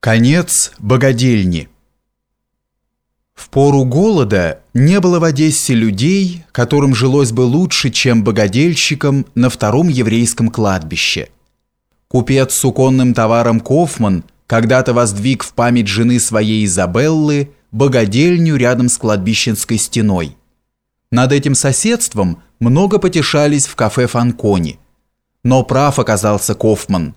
Конец богадельни. В пору голода не было в Одессе людей, которым жилось бы лучше, чем богадельщикам на втором еврейском кладбище. Купец с суконным товаром Кофман когда-то воздвиг в память жены своей Изабеллы богадельню рядом с кладбищенской стеной. Над этим соседством много потешались в кафе Фанкони. Но прав оказался Кофман.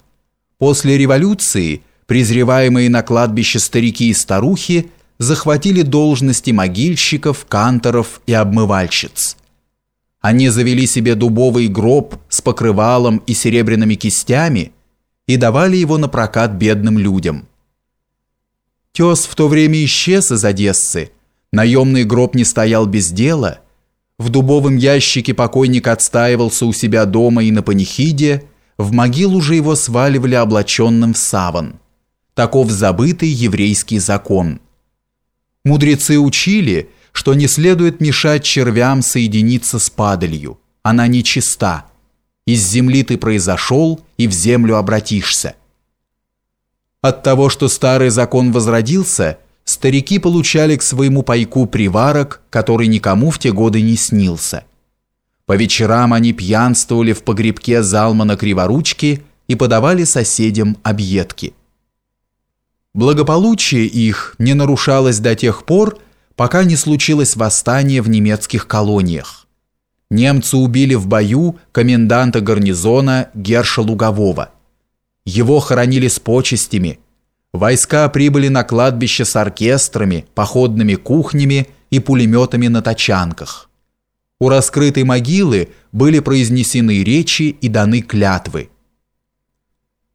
После революции – презреваемые на кладбище старики и старухи захватили должности могильщиков, канторов и обмывальщиц. Они завели себе дубовый гроб с покрывалом и серебряными кистями и давали его на прокат бедным людям. Тес в то время исчез из Одессы, наемный гроб не стоял без дела, в дубовом ящике покойник отстаивался у себя дома и на панихиде, в могилу же его сваливали облаченным в саван. Таков забытый еврейский закон. Мудрецы учили, что не следует мешать червям соединиться с падалью. Она нечиста. Из земли ты произошел и в землю обратишься. От того, что старый закон возродился, старики получали к своему пайку приварок, который никому в те годы не снился. По вечерам они пьянствовали в погребке Залмана Криворучки и подавали соседям объедки. Благополучие их не нарушалось до тех пор, пока не случилось восстание в немецких колониях. Немцы убили в бою коменданта гарнизона Герша Лугового. Его хоронили с почестями. Войска прибыли на кладбище с оркестрами, походными кухнями и пулеметами на тачанках. У раскрытой могилы были произнесены речи и даны клятвы.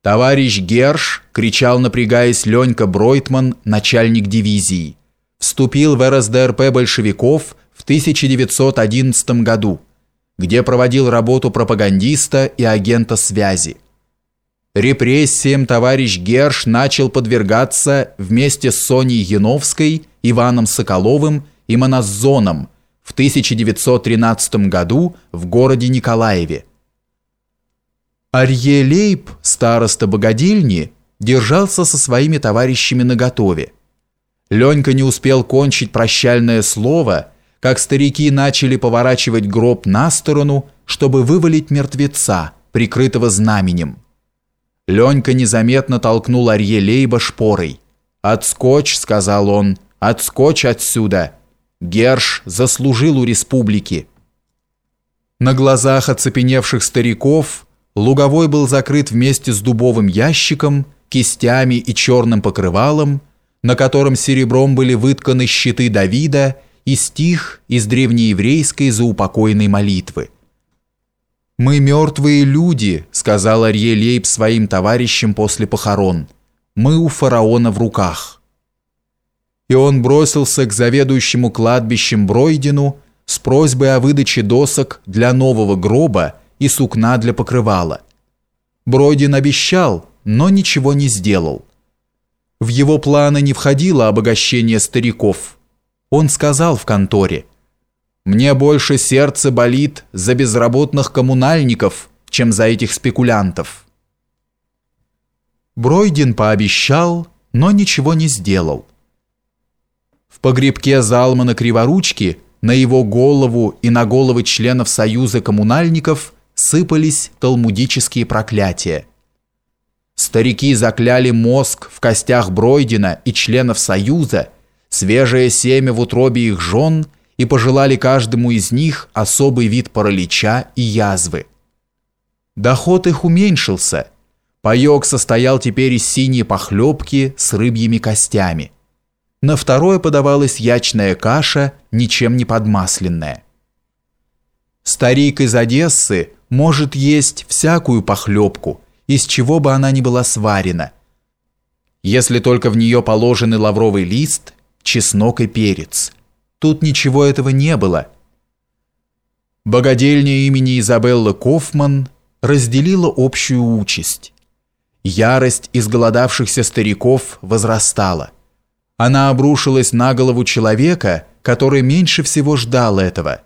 «Товарищ Герш!» – кричал, напрягаясь Ленька Бройтман, начальник дивизии. Вступил в РСДРП большевиков в 1911 году, где проводил работу пропагандиста и агента связи. Репрессиям товарищ Герш начал подвергаться вместе с Соней Яновской, Иваном Соколовым и Монозоном в 1913 году в городе Николаеве. Арье Лейб, староста богадельни, держался со своими товарищами наготове. Ленька не успел кончить прощальное слово, как старики начали поворачивать гроб на сторону, чтобы вывалить мертвеца, прикрытого знаменем. Ленька незаметно толкнул Арье Лейба шпорой. «Отскочь», — сказал он, — «отскочь отсюда». Герш заслужил у республики. На глазах оцепеневших стариков Луговой был закрыт вместе с дубовым ящиком, кистями и черным покрывалом, на котором серебром были вытканы щиты Давида и стих из древнееврейской заупокойной молитвы. «Мы мертвые люди», — сказал Арье Лейб своим товарищам после похорон. «Мы у фараона в руках». И он бросился к заведующему кладбищем Бройдину с просьбой о выдаче досок для нового гроба, и сукна для покрывала. Бройдин обещал, но ничего не сделал. В его планы не входило обогащение стариков. Он сказал в конторе, «Мне больше сердце болит за безработных коммунальников, чем за этих спекулянтов». Бройдин пообещал, но ничего не сделал. В погребке Залмана Криворучки на его голову и на головы членов Союза коммунальников сыпались талмудические проклятия. Старики закляли мозг в костях Бройдина и членов Союза, свежее семя в утробе их жен и пожелали каждому из них особый вид паралича и язвы. Доход их уменьшился. Паёк состоял теперь из синей похлебки с рыбьими костями. На второе подавалась ячная каша, ничем не подмасленная. Старик из Одессы может есть всякую похлебку, из чего бы она ни была сварена, если только в нее положены лавровый лист, чеснок и перец. Тут ничего этого не было. Богодельня имени Изабеллы Кофман разделила общую участь. Ярость изголодавшихся стариков возрастала. Она обрушилась на голову человека, который меньше всего ждал этого –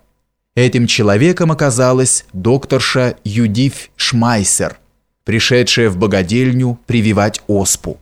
Этим человеком оказалась докторша Юдиф Шмайсер, пришедшая в богадельню прививать оспу.